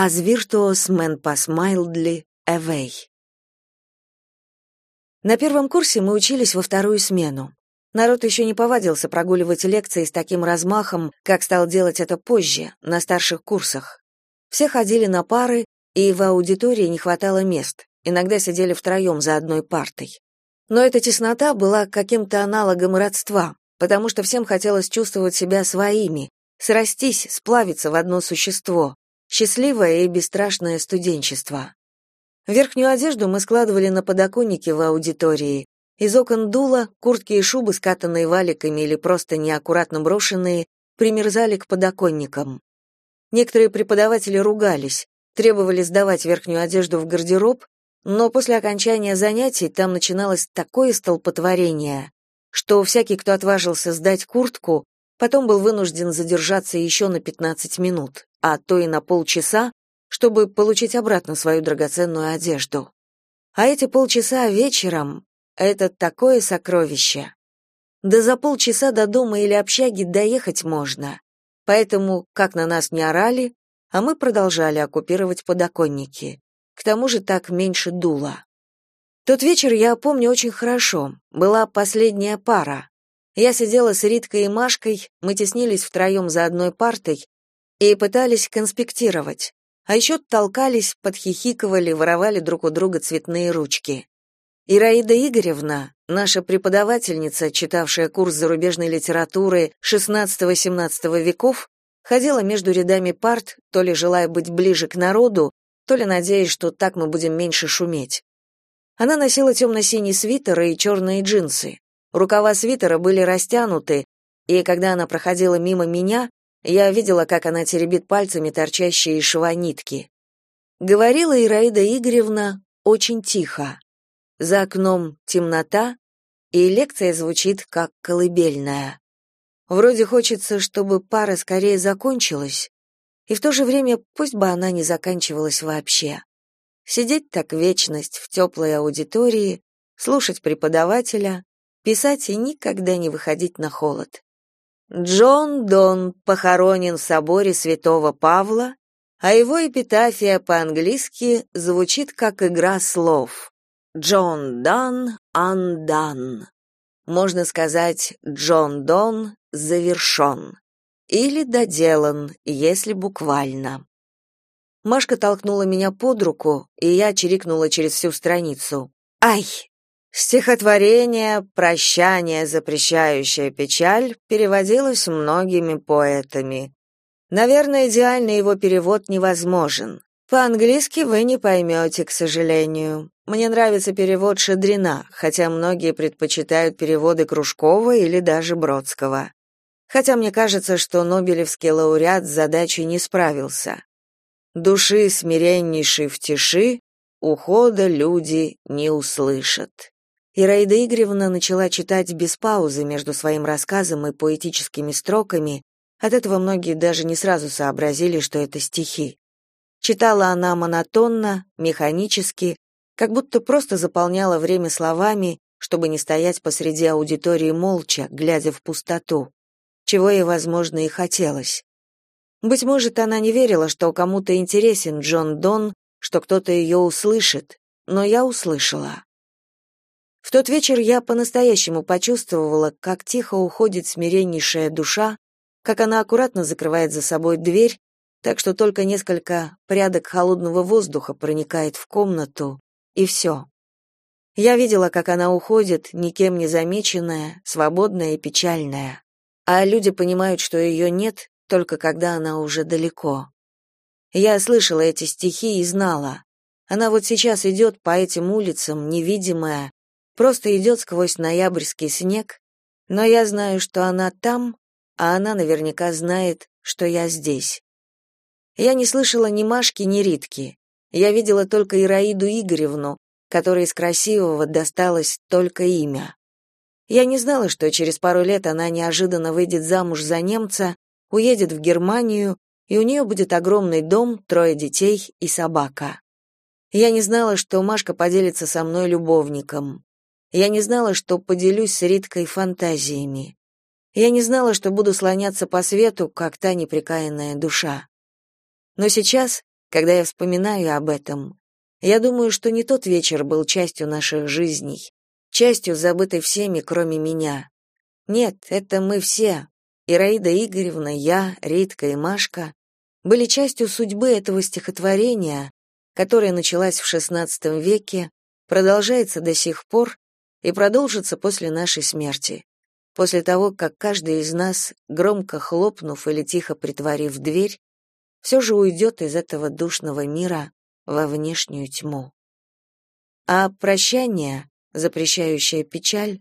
As virtuos men pass mildly away. На первом курсе мы учились во вторую смену. Народ еще не повадился прогуливать лекции с таким размахом, как стал делать это позже, на старших курсах. Все ходили на пары, и в аудитории не хватало мест, иногда сидели втроем за одной партой. Но эта теснота была каким-то аналогом родства, потому что всем хотелось чувствовать себя своими, срастись, сплавиться в одно существо, счастливое и бесстрашное студенчество. Верхнюю одежду мы складывали на подоконнике в аудитории. Из окон дула куртки и шубы, скатанные валиками или просто неаккуратно брошенные, примерзали к подоконникам. Некоторые преподаватели ругались, требовали сдавать верхнюю одежду в гардероб, но после окончания занятий там начиналось такое столпотворение, что всякий, кто отважился сдать куртку, потом был вынужден задержаться еще на 15 минут, а то и на полчаса, чтобы получить обратно свою драгоценную одежду. А эти полчаса вечером — это такое сокровище. Да за полчаса до дома или общаги доехать можно. Поэтому, как на нас не орали, а мы продолжали оккупировать подоконники. К тому же так меньше дуло. Тот вечер я помню очень хорошо. Была последняя пара. Я сидела с Риткой и Машкой, мы теснились втроем за одной партой и пытались конспектировать. А еще толкались, подхихикывали, воровали друг у друга цветные ручки. Ираида Игоревна, наша преподавательница, читавшая курс зарубежной литературы XVI-XVII веков, ходила между рядами парт, то ли желая быть ближе к народу, то ли надеясь, что так мы будем меньше шуметь. Она носила темно-синий свитер и черные джинсы. Рукава свитера были растянуты, и когда она проходила мимо меня, я видела, как она теребит пальцами торчащие из шва нитки. Говорила Ираида Игоревна очень тихо. За окном темнота, и лекция звучит как колыбельная. Вроде хочется, чтобы пара скорее закончилась, и в то же время пусть бы она не заканчивалась вообще. Сидеть так вечность в теплой аудитории, слушать преподавателя, писать и никогда не выходить на холод. Джон Дон похоронен в соборе Святого Павла, а его эпитафия по-английски звучит как игра слов. Джон Дан Андан. Можно сказать, Джон Дон завершен. Или доделан, если буквально. Машка толкнула меня под руку, и я чирикнула через всю страницу. «Ай!» Стихотворение «Прощание, запрещающее печаль» переводилось многими поэтами. Наверное, идеальный его перевод невозможен. По-английски вы не поймете, к сожалению. Мне нравится перевод Шадрина, хотя многие предпочитают переводы Кружкова или даже Бродского хотя мне кажется, что Нобелевский лауреат с задачей не справился. Души смиреннейшей в тиши, ухода люди не услышат. Ираида Игоревна начала читать без паузы между своим рассказом и поэтическими строками, от этого многие даже не сразу сообразили, что это стихи. Читала она монотонно, механически, как будто просто заполняла время словами, чтобы не стоять посреди аудитории молча, глядя в пустоту чего ей, возможно, и хотелось. Быть может, она не верила, что кому-то интересен Джон Дон, что кто-то ее услышит, но я услышала. В тот вечер я по-настоящему почувствовала, как тихо уходит смиреннейшая душа, как она аккуратно закрывает за собой дверь, так что только несколько прядок холодного воздуха проникает в комнату, и все. Я видела, как она уходит, никем не замеченная, свободная и печальная а люди понимают, что ее нет, только когда она уже далеко. Я слышала эти стихи и знала. Она вот сейчас идет по этим улицам, невидимая, просто идет сквозь ноябрьский снег, но я знаю, что она там, а она наверняка знает, что я здесь. Я не слышала ни Машки, ни Ритки. Я видела только Ираиду Игоревну, которой из красивого досталось только имя. Я не знала, что через пару лет она неожиданно выйдет замуж за немца, уедет в Германию, и у нее будет огромный дом, трое детей и собака. Я не знала, что Машка поделится со мной любовником. Я не знала, что поделюсь с Риткой фантазиями. Я не знала, что буду слоняться по свету, как та неприкаянная душа. Но сейчас, Когда я вспоминаю об этом, я думаю, что не тот вечер был частью наших жизней, частью забытой всеми, кроме меня. Нет, это мы все, Ираида Игоревна, я, Ритка и Машка, были частью судьбы этого стихотворения, которое началось в XVI веке, продолжается до сих пор и продолжится после нашей смерти, после того, как каждый из нас, громко хлопнув или тихо притворив дверь, все же уйдет из этого душного мира во внешнюю тьму. А прощание, запрещающее печаль,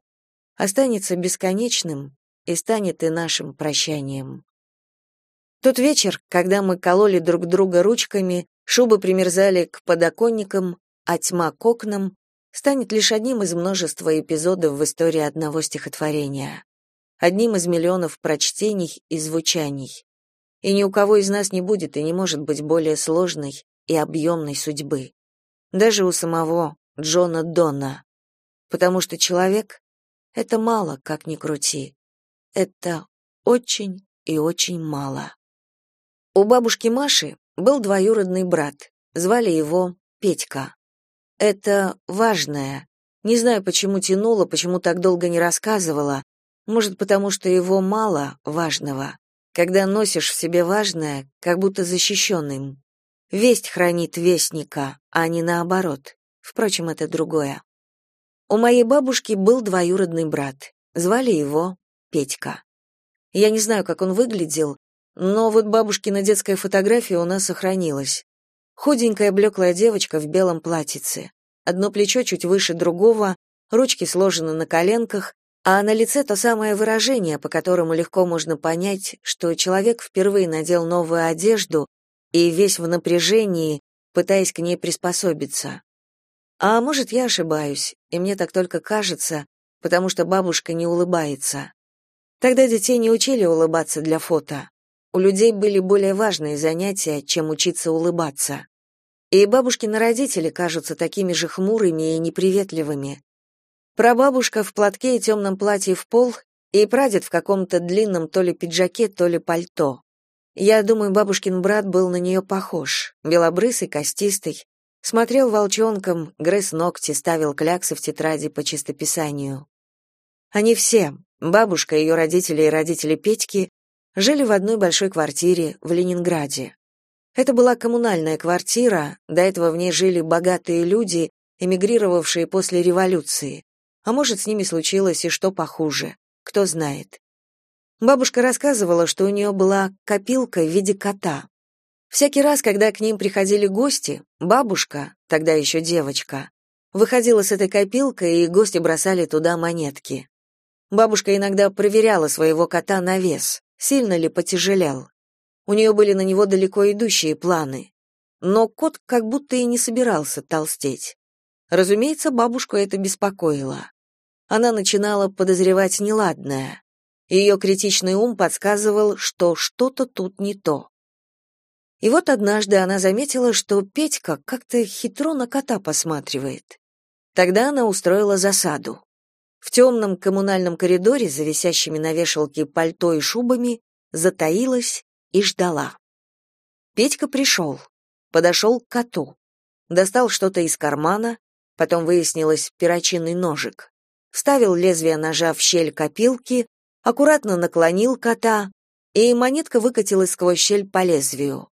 останется бесконечным и станет и нашим прощанием. Тот вечер, когда мы кололи друг друга ручками, шубы примерзали к подоконникам, а тьма к окнам, станет лишь одним из множества эпизодов в истории одного стихотворения, одним из миллионов прочтений и звучаний. И ни у кого из нас не будет и не может быть более сложной, и объемной судьбы. Даже у самого Джона Дона. Потому что человек — это мало, как ни крути. Это очень и очень мало. У бабушки Маши был двоюродный брат. Звали его Петька. Это важное. Не знаю, почему тянуло, почему так долго не рассказывала. Может, потому что его мало важного. Когда носишь в себе важное, как будто защищенным. Весть хранит вестника, а не наоборот. Впрочем, это другое. У моей бабушки был двоюродный брат. Звали его Петька. Я не знаю, как он выглядел, но вот бабушкина детская фотография у нас сохранилась. Худенькая блеклая девочка в белом платьице. Одно плечо чуть выше другого, ручки сложены на коленках, а на лице то самое выражение, по которому легко можно понять, что человек впервые надел новую одежду и весь в напряжении, пытаясь к ней приспособиться. А может, я ошибаюсь, и мне так только кажется, потому что бабушка не улыбается. Тогда детей не учили улыбаться для фото. У людей были более важные занятия, чем учиться улыбаться. И бабушкины родители кажутся такими же хмурыми и неприветливыми. Прабабушка в платке и темном платье в пол, и прадед в каком-то длинном то ли пиджаке, то ли пальто. Я думаю, бабушкин брат был на нее похож, белобрысый, костистый, смотрел волчонком, грыз ногти, ставил кляксы в тетради по чистописанию. Они все, бабушка, ее родители и родители Петьки, жили в одной большой квартире в Ленинграде. Это была коммунальная квартира, до этого в ней жили богатые люди, эмигрировавшие после революции. А может, с ними случилось и что похуже, кто знает. Бабушка рассказывала, что у нее была копилка в виде кота. Всякий раз, когда к ним приходили гости, бабушка, тогда еще девочка, выходила с этой копилкой, и гости бросали туда монетки. Бабушка иногда проверяла своего кота на вес, сильно ли потяжелел. У нее были на него далеко идущие планы. Но кот как будто и не собирался толстеть. Разумеется, бабушку это беспокоило. Она начинала подозревать неладное. Ее критичный ум подсказывал, что что-то тут не то. И вот однажды она заметила, что Петька как-то хитро на кота посматривает. Тогда она устроила засаду. В темном коммунальном коридоре, за висящими на вешалке пальто и шубами, затаилась и ждала. Петька пришел, подошел к коту, достал что-то из кармана, потом выяснилось перочинный ножик, вставил лезвие ножа в щель копилки, аккуратно наклонил кота, и монетка выкатилась сквозь щель по лезвию.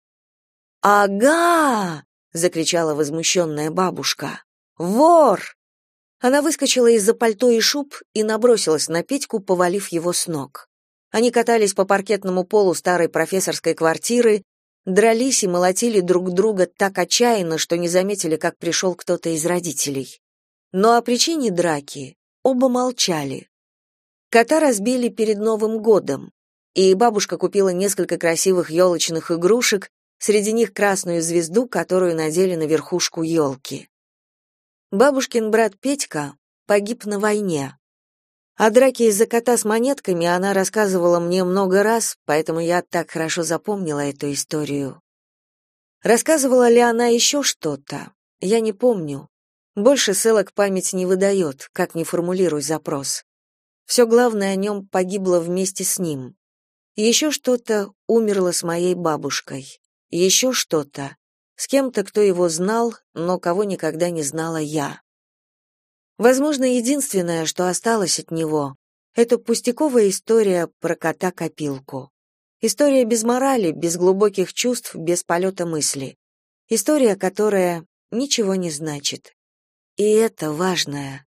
«Ага!» — закричала возмущенная бабушка. «Вор!» Она выскочила из-за пальто и шуб и набросилась на Петьку, повалив его с ног. Они катались по паркетному полу старой профессорской квартиры, дрались и молотили друг друга так отчаянно, что не заметили, как пришел кто-то из родителей. Но о причине драки оба молчали. Кота разбили перед Новым годом, и бабушка купила несколько красивых елочных игрушек, среди них красную звезду, которую надели на верхушку елки. Бабушкин брат Петька погиб на войне. О драке из-за кота с монетками она рассказывала мне много раз, поэтому я так хорошо запомнила эту историю. Рассказывала ли она еще что-то? Я не помню. Больше ссылок память не выдает, как не формулируй запрос. Все главное о нем погибло вместе с ним. Еще что-то умерло с моей бабушкой. Еще что-то с кем-то, кто его знал, но кого никогда не знала я. Возможно, единственное, что осталось от него, это пустяковая история про кота-копилку. История без морали, без глубоких чувств, без полета мысли. История, которая ничего не значит. И это важное.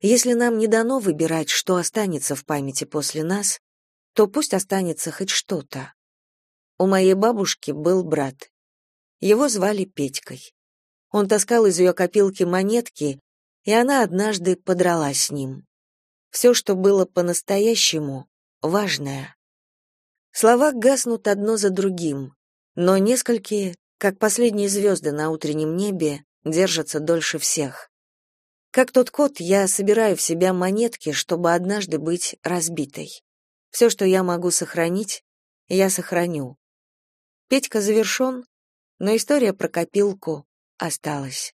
Если нам не дано выбирать, что останется в памяти после нас, то пусть останется хоть что-то. У моей бабушки был брат. Его звали Петькой. Он таскал из ее копилки монетки, и она однажды подралась с ним. Все, что было по-настоящему, важное. Слова гаснут одно за другим, но несколькие, как последние звезды на утреннем небе, держатся дольше всех. Как тот кот, я собираю в себя монетки, чтобы однажды быть разбитой. Все, что я могу сохранить, я сохраню. Петька завершен, но история про копилку осталась.